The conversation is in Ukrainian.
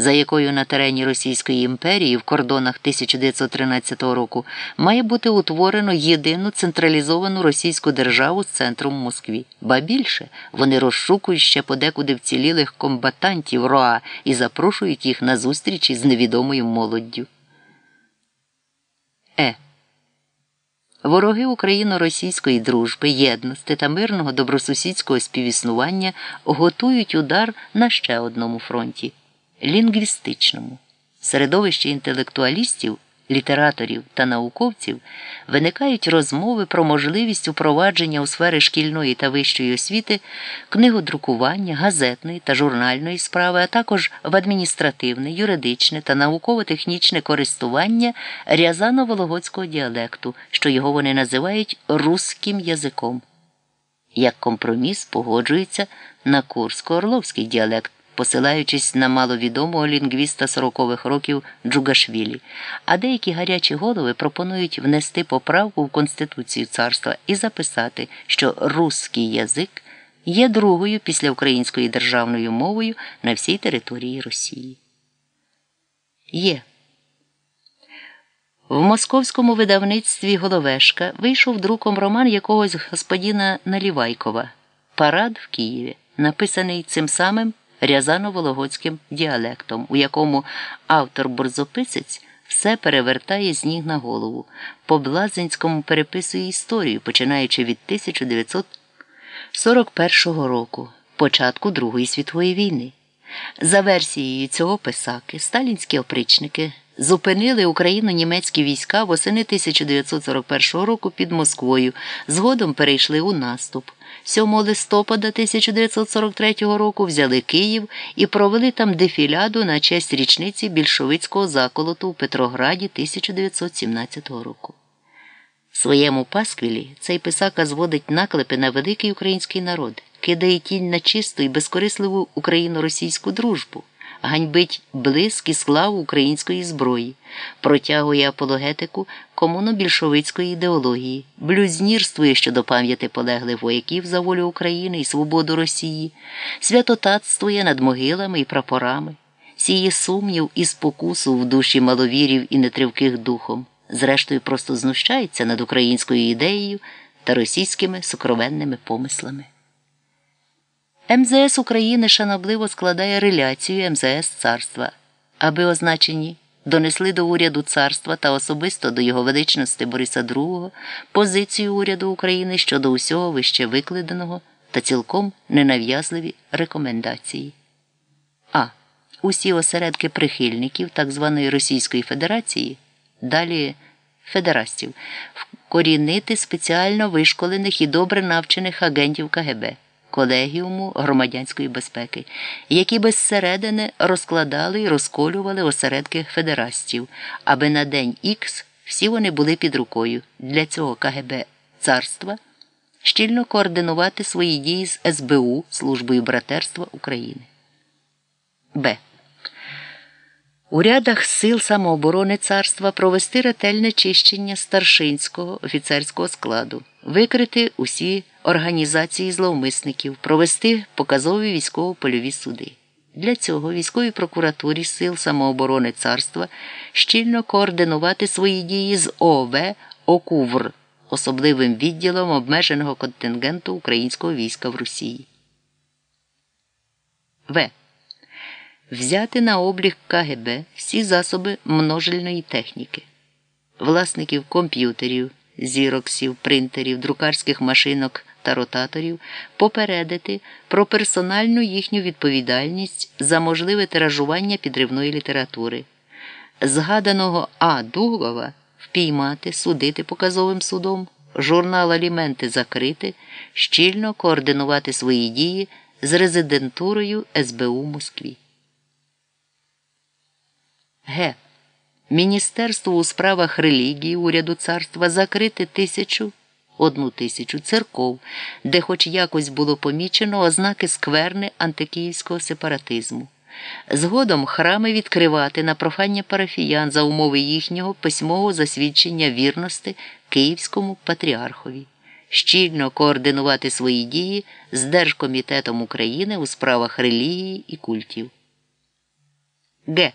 за якою на терені Російської імперії в кордонах 1913 року має бути утворено єдину централізовану російську державу з центром Москві. Ба більше вони розшукують ще подекуди вцілілих комбатантів РОА і запрошують їх на зустрічі з невідомою молоддю. Е. Вороги україно-російської дружби, єдності та мирного добросусідського співіснування готують удар на ще одному фронті лінгвістичному. Середовище інтелектуалістів, літераторів та науковців виникають розмови про можливість упровадження у сфери шкільної та вищої освіти, книгодрукування, газетної та журнальної справи, а також в адміністративне, юридичне та науково-технічне користування рязано-вологодського діалекту, що його вони називають руським язиком. Як компроміс погоджується на курсько-орловський діалект посилаючись на маловідомого лінгвіста сорокових років Джугашвілі, а деякі гарячі голови пропонують внести поправку в Конституцію царства і записати, що русський язик є другою після української державною мовою на всій території Росії. Є. В московському видавництві Головешка вийшов друком роман якогось господіна Налівайкова Парад в Києві, написаний цим самим рязано-вологодським діалектом, у якому автор борзописець все перевертає з ніг на голову. По Блазинському переписує історію, починаючи від 1941 року, початку Другої світової війни. За версією цього писаки, сталінські опричники зупинили Україну німецькі війська восени 1941 року під Москвою, згодом перейшли у наступ. 7 листопада 1943 року взяли Київ і провели там дефіляду на честь річниці більшовицького заколоту у Петрограді 1917 року. В своєму пасквілі цей писака зводить наклепи на великий український народ, кидає тінь на чисту і безкорисливу україно-російську дружбу ганьбить блиск і славу української зброї, протягує апологетику комуно-більшовицької ідеології, блюзнірствує щодо пам'яті полеглих вояків за волю України і свободу Росії, святотатствує над могилами і прапорами, сіє сумнів і спокусу в душі маловірів і нетривких духом, зрештою, просто знущається над українською ідеєю та російськими сокровенними помислами. МЗС України шанобливо складає реляцію МЗС царства, аби означені донесли до уряду царства та особисто до його величності Бориса II позицію уряду України щодо усього вище викладеного та цілком ненав'язливі рекомендації. А. Усі осередки прихильників так званої Російської Федерації, далі федерастів, вкорінити спеціально вишколених і добре навчених агентів КГБ колегіуму громадянської безпеки, які безсередини розкладали і розколювали осередки федерастів, аби на день Х всі вони були під рукою для цього КГБ царства щільно координувати свої дії з СБУ Службою братерства України. Б. У рядах сил самооборони царства провести ретельне чищення старшинського офіцерського складу, викрити усі організації зловмисників, провести показові військово-польові суди. Для цього військовій прокуратурі сил самооборони царства щільно координувати свої дії з ОВ ОКУВР, особливим відділом обмеженого контингенту українського війська в Росії. В. Взяти на облік КГБ всі засоби множильної техніки, власників комп'ютерів, зіроксів, принтерів, друкарських машинок та ротаторів попередити про персональну їхню відповідальність за можливе тиражування підривної літератури, згаданого А. Дуглова впіймати, судити показовим судом, журнал Аліменти закрити, щільно координувати свої дії з резидентурою СБУ Москві. Г. Міністерство у справах релігії уряду царства закрити тисячу одну тисячу церков, де хоч якось було помічено ознаки скверни антикиївського сепаратизму. Згодом храми відкривати на прохання парафіян за умови їхнього письмового засвідчення вірності Київському патріархові, щільно координувати свої дії з Держкомітетом України у справах релігії і культів. Г.